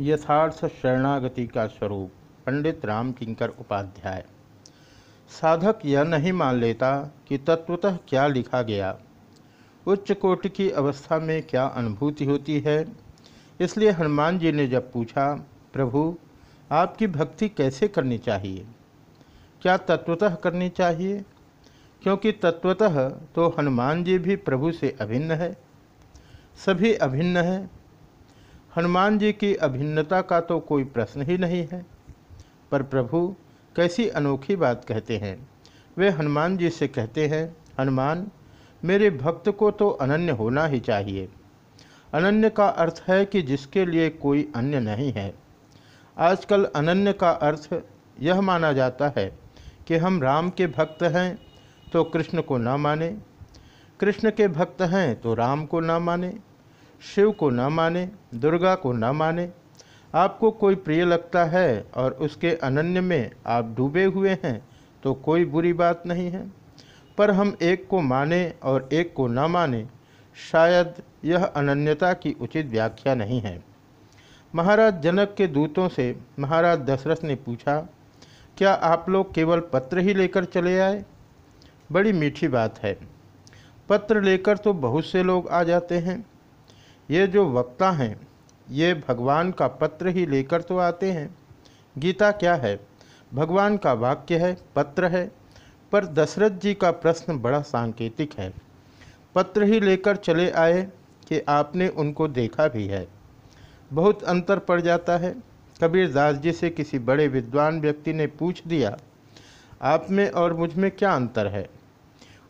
यथार्थ शरणागति का स्वरूप, पंडित राम किंकर उपाध्याय। साधक यह नहीं मान लेता कि तत्वतः क्या लिखा गया। उच्च कोटि की अवस्था में क्या अनुभूति होती है? इसलिए हनुमान जी ने जब पूछा, प्रभु, आपकी भक्ति कैसे करनी चाहिए? क्या तत्वतः करनी चाहिए? क्योंकि तत्वतः तो हनुमान जी भी प्रभु से अभिन्न है। सभी अभिन्न है। हनुमान जी की अभिन्नता का तो कोई प्रश्न ही नहीं है। पर प्रभु, कैसी अनोखी बात कहते हैं। वे हनुमान जी से कहते हैं, हनुमान, मेरे भक्त को तो अनन्य होना ही चाहिए। अनन्य का अर्थ है कि जिसके लिए कोई अन्य नहीं है। आजकल अनन्य का अर्थ यह माना जाता है कि हम राम के भक्त हैं तो कृष्ण को न माने, कृष्ण के भक्त हैं तो राम को ना माने शिव को न माने, दुर्गा को न माने। आपको कोई प्रिय लगता है और उसके अनन्य में आप डूबे हुए हैं तो कोई बुरी बात नहीं है। पर हम एक को माने और एक को न माने, शायद यह अनन्यता की उचित व्याख्या नहीं है। महाराज जनक के दूतों से महाराज दशरथ ने पूछा, क्या आप लोग केवल पत्र ही लेकर चले आए? बड़ी मीठी बात है। पत्र लेकर तो बहुत से लोग आ जाते हैं। ये जो वक्ता हैं, ये भगवान का पत्र ही लेकर तो आते हैं। गीता क्या है? भगवान का वाक्य है, पत्र है, पर दशरथ जी का प्रश्न बड़ा सांकेतिक है। पत्र ही लेकर चले आए कि आपने उनको देखा भी है। बहुत अंतर पड़ जाता है। कबीर दास जी से किसी बड़े विद्वान व्यक्ति ने पूछ दिया, आप में और मुझमें क्या अंतर है?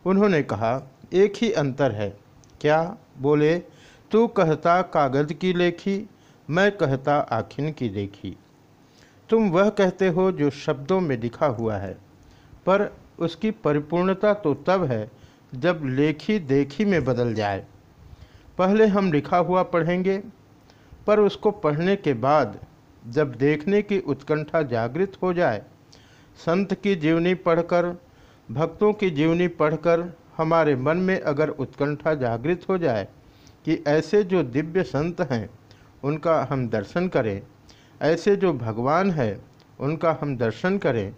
उन्होंने कहा, एक ही अंतर है। क्या? बोले तू कहता कागज़ की लेखी, मैं कहता आखिन की देखी। तुम वह कहते हो जो शब्दों में लिखा हुआ है, पर उसकी परिपूर्णता तो तब है जब लेखी देखी में बदल जाए। पहले हम लिखा हुआ पढ़ेंगे, पर उसको पढ़ने के बाद जब देखने की उत्कंठा जागृत हो जाए, संत की जीवनी पढ़कर, भक्तों की जीवनी पढ़कर हमारे मन में अगर उत्कंठा जागृत हो जाए कि ऐसे जो दिव्य संत हैं, उनका हम दर्शन करें। ऐसे जो भगवान है, उनका हम दर्शन करें।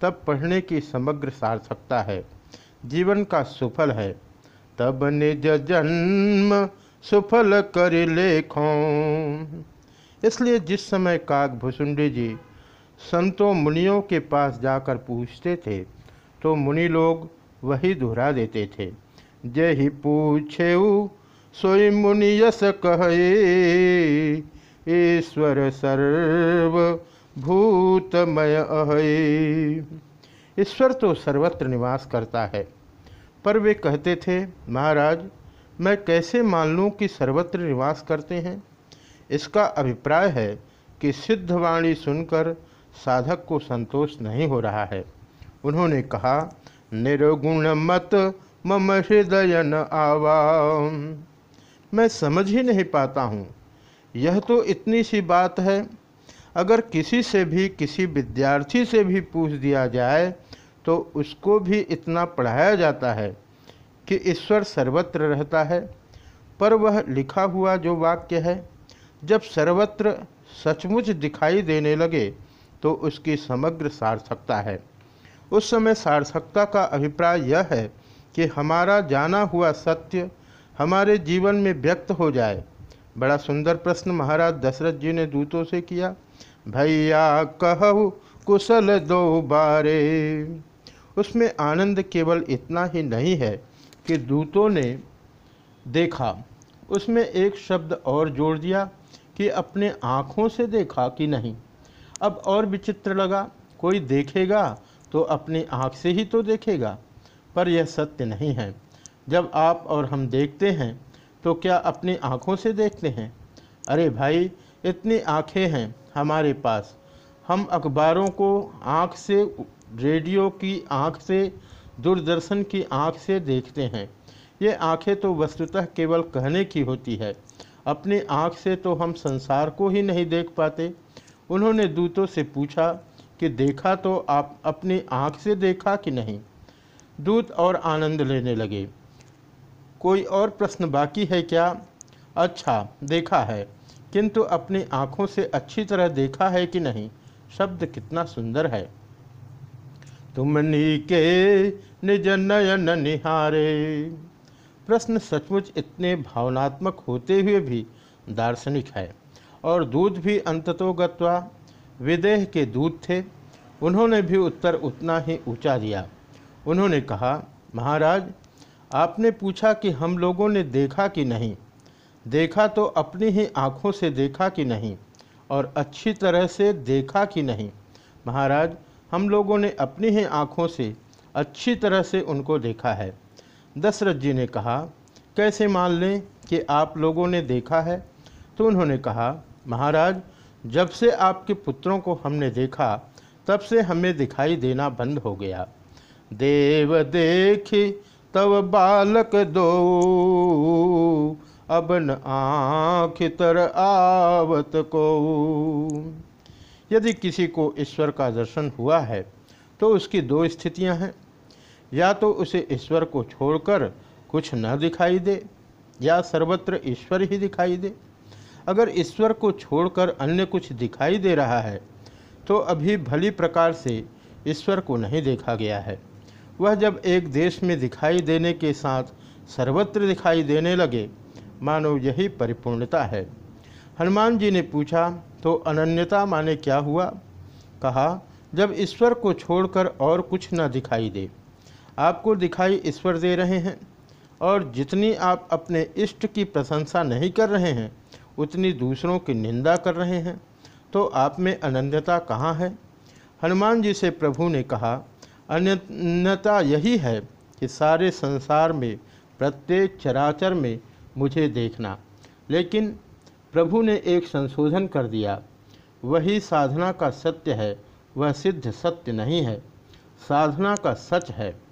तब पढ़ने की समग्र सार्थकता है। जीवन का सुफल है। तब निज जन्म सुफल कर लेखों। इसलिए जिस समय काक भुसुंडी जी संतों मुनियों के पास जाकर पूछते थे तो मुनि लोग वही दोहरा देते थे। जय ही पूछे सोई मुनि यस कहे, ईश्वर सर्व भूतमय अहे। ईश्वर तो सर्वत्र निवास करता है, पर वे कहते थे, महाराज, मैं कैसे मान लूँ कि सर्वत्र निवास करते हैं? इसका अभिप्राय है कि सिद्धवाणी सुनकर साधक को संतोष नहीं हो रहा है। उन्होंने कहा, निर्गुण मत, मम हृदय न आवा मैं समझ ही नहीं पाता हूँ। यह तो इतनी सी बात है। अगर किसी से भी किसी विद्यार्थी से भी पूछ दिया जाए तो उसको भी इतना पढ़ाया जाता है कि ईश्वर सर्वत्र रहता है। पर वह लिखा हुआ जो वाक्य है, जब सर्वत्र सचमुच दिखाई देने लगे तो उसकी समग्र सार्थकता है। उस समय सार्थकता का अभिप्राय यह है कि हमारा जाना हुआ सत्य हमारे जीवन में व्यक्त हो जाए। बड़ा सुंदर प्रश्न महाराज दशरथ जी ने दूतों से किया। भैया कहु, कुशल दो बारे। उसमें आनंद केवल इतना ही नहीं है कि दूतों ने देखा। उसमें एक शब्द और जोड़ दिया कि अपने आँखों से देखा कि नहीं। अब और विचित्र लगा, कोई देखेगा तो अपनी आँख से ही तो देखेगा, पर यह सत्य नहीं है। जब आप और हम देखते हैं तो क्या अपनी आँखों से देखते हैं? अरे भाई, इतनी आँखें हैं हमारे पास। हम अखबारों को आँख से, रेडियो की आँख से, दूरदर्शन की आँख से देखते हैं। ये आँखें तो वस्तुतः केवल कहने की होती है। अपनी आँख से तो हम संसार को ही नहीं देख पाते। उन्होंने दूतों से पूछा कि देखा तो आप अपनी आँख से देखा कि नहीं? दूत और आनंद लेने लगे। कोई और प्रश्न बाकी है क्या? अच्छा देखा है। किंतु अपनी आँखों से अच्छी तरह देखा है कि नहीं? शब्द कितना सुंदर है। तुम नीके निज नयन निहारे। प्रश्न सचमुच इतने भावनात्मक होते हुए भी दार्शनिक है। और दूध भी अंततो गत्वा विदेह के दूध थे। उन्होंने भी उत्तर उतना ही ऊँचा दिया। उन्होंने कहा, महाराज आपने पूछा कि हम लोगों ने देखा कि नहीं। देखा तो अपनी ही आँखों से देखा कि नहीं और अच्छी तरह से देखा कि नहीं। महाराज, हम लोगों ने अपनी ही आँखों से अच्छी तरह से उनको देखा है। दशरथ जी ने कहा, कैसे मान लें कि आप लोगों ने देखा है? तो उन्होंने कहा, महाराज, जब से आपके पुत्रों को हमने देखा, तब से हमें दिखाई देना बंद हो गया। देव देखी तब बालक दो। अब न आँख तर आवत को। यदि किसी को ईश्वर का दर्शन हुआ है तो उसकी दो स्थितियाँ हैं। या तो उसे ईश्वर को छोड़कर कुछ न दिखाई दे, या सर्वत्र ईश्वर ही दिखाई दे। अगर ईश्वर को छोड़कर अन्य कुछ दिखाई दे रहा है तो अभी भली प्रकार से ईश्वर को नहीं देखा गया है। वह जब एक देश में दिखाई देने के साथ सर्वत्र दिखाई देने लगे, मानो यही परिपूर्णता है। हनुमान जी ने पूछा तो अनन्यता माने क्या हुआ? कहा, जब ईश्वर को छोड़कर और कुछ न दिखाई दे, आपको दिखाई ईश्वर दे रहे हैं, और जितनी आप अपने इष्ट की प्रशंसा नहीं कर रहे हैं, उतनी दूसरों की निंदा कर रहे हैं तो आप में अनन्यता कहाँ है? हनुमान जी से प्रभु ने कहा अन्यता यही है कि सारे संसार में, प्रत्येक चराचर में मुझे देखना। लेकिन प्रभु ने एक संशोधन कर दिया। वही साधना का सत्य है, वह सिद्ध सत्य नहीं है। साधना का सच है।